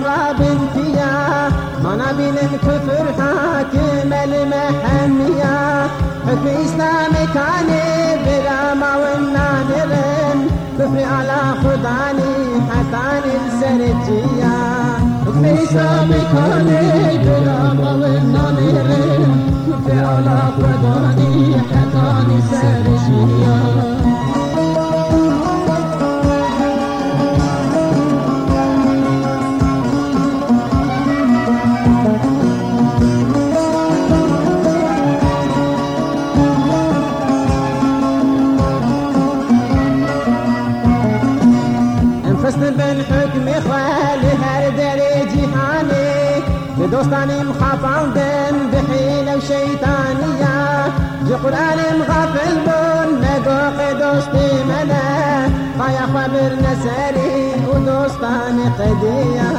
Allah bil diya Bana binin küfür hakim elime hem ya. Hükmü İslam'ı tani bir amavın nadirin. Küfrü ala hudani hatanil sericiya Hükmü İslam'ı tani bir amavın nadirin. Küfrü ala hudani جهاني بدوستاني مخافندن بحيلة وشيطانية جي قرآن مغافل بون نقوق دوستي منا خايا خبر نسالي ودوستاني قدية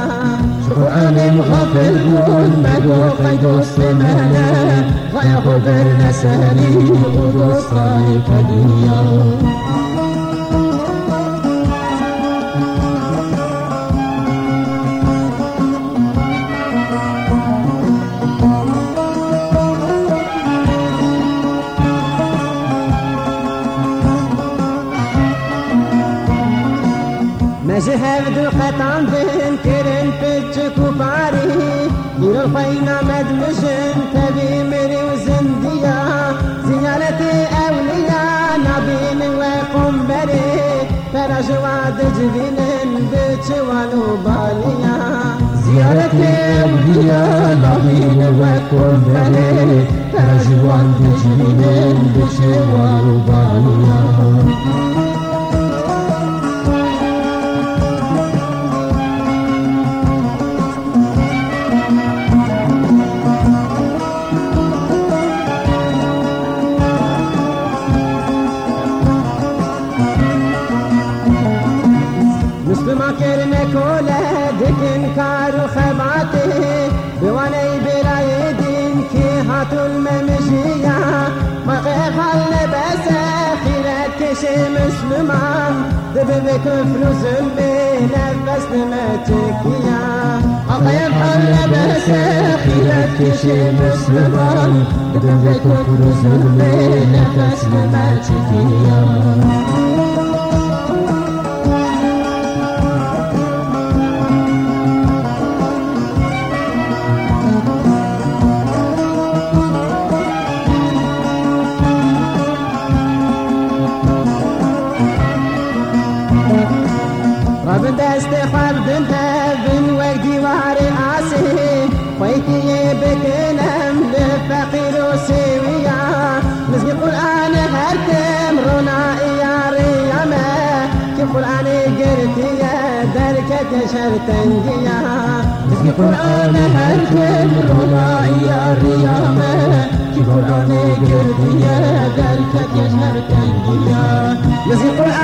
قرآن مغفل بون نقوق دوستي منا خايا خبر نسالي ودوستاني قدية جهاد القطان بن زندیا. بتشك اولیا دير الخينا مدمشن تبي مري وزندية زيارتي أولياء نبي بالیا. فرجواد اولیا بتشوال وبالية زيارتي أولياء نبي وقنبري فرجواد جبين بتشوال بالیا. Müslüma kerine kole dikin karu xebati Bivaney bilayedin ki hatul memişiya Makif halle bese hiret kişi Müslüman. Dibi ve küfrü zülmü nefes nime çekiya. Makif halle bese hiret kişi Müslüman. Dibi ve küfrü zülmü nefes nime واري عاسي خويتي بكنم لفقير وسويا نزل القرآن هرتم رونا يا ريما كيف قرآن قرتي يا دركة شرطنجيا نزل القرآن هرتم رونا يا ريما كيف قرآن قرتي يا دركة شرطنجيا نزل القرآن هرتم رونا يا ريما كيف قرآن